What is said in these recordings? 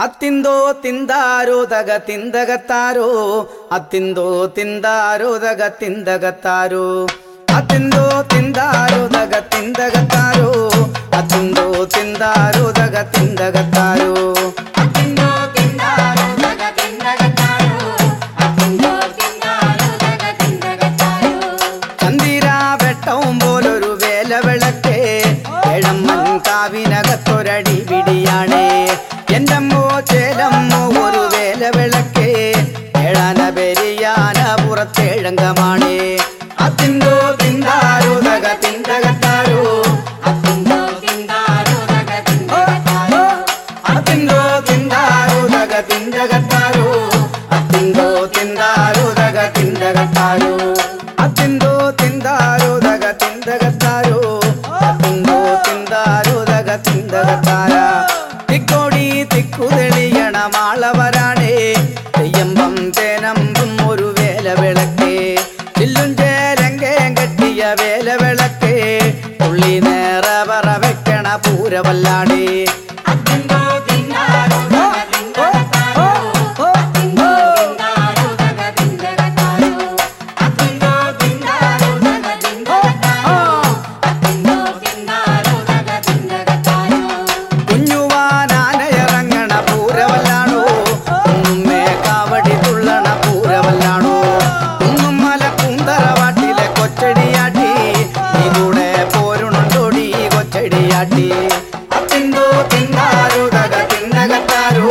ಅತ್ತಿಂದೋ ತಿಂದಾರೋದಗ ತಿಂದಗತ್ತಾರೋ ಅತ್ತಿಂದೋ ತಿಂದಾರೋದಗ ತಿಂದಗತ್ತಾರೋ. ಅತ್ತಿಂದೋ ತಿಂದಾರೋದಗ ತಿಂದಗತ್ತಾರೋ ಅತ್ತಿಂದೋ ತಿಂದಾರೋದಗ ತಿಂದಗತ್ತಾರೋ. ಕೇಳಂಗ ಮಾಡಿ ಅತ್ತಿಂದು ತಿಂದಾರು ದಗ ತಿಂದಗತ್ತಾರು ಅತ್ತಿಂದು ತಿಂದಾರು ದಗ ತಿಂದಗತ್ತಾರು ಅತ್ತಿಂದು ತಿಂದಾರು ದಗ ತಿಂದಗತ್ತಾರು ಅತ್ತಿಂದು ತಿಂದಾರು ದಗ ತಿಂದಗತ್ತಾರು ಅತ್ತಿಂದು ತಿಂದಾರು ದಗ ತಿಂದಗತ್ತಾರು ಅತ್ತಿಂದು ತಿಂದಾರು ದಗ ತಿಂದಗತ್ತಾರ തിക്കോടി തിക്കുതെളിയണമാളവരാണേ തെയ്യമ്പം തേനമ്പ വേല വിളക്കേ ചില്ലും ചേരങ്കേം കെട്ടിയ വേല വിളക്കേ പുള്ളി നേരെ പറ വെക്കണ പൂരവല്ലാടേ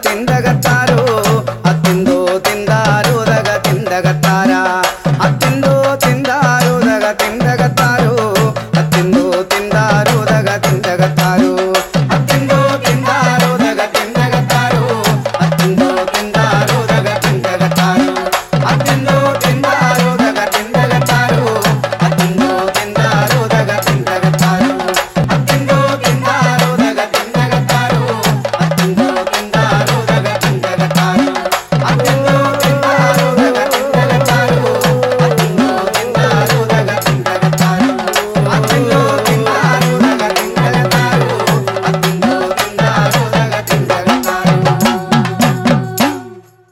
tender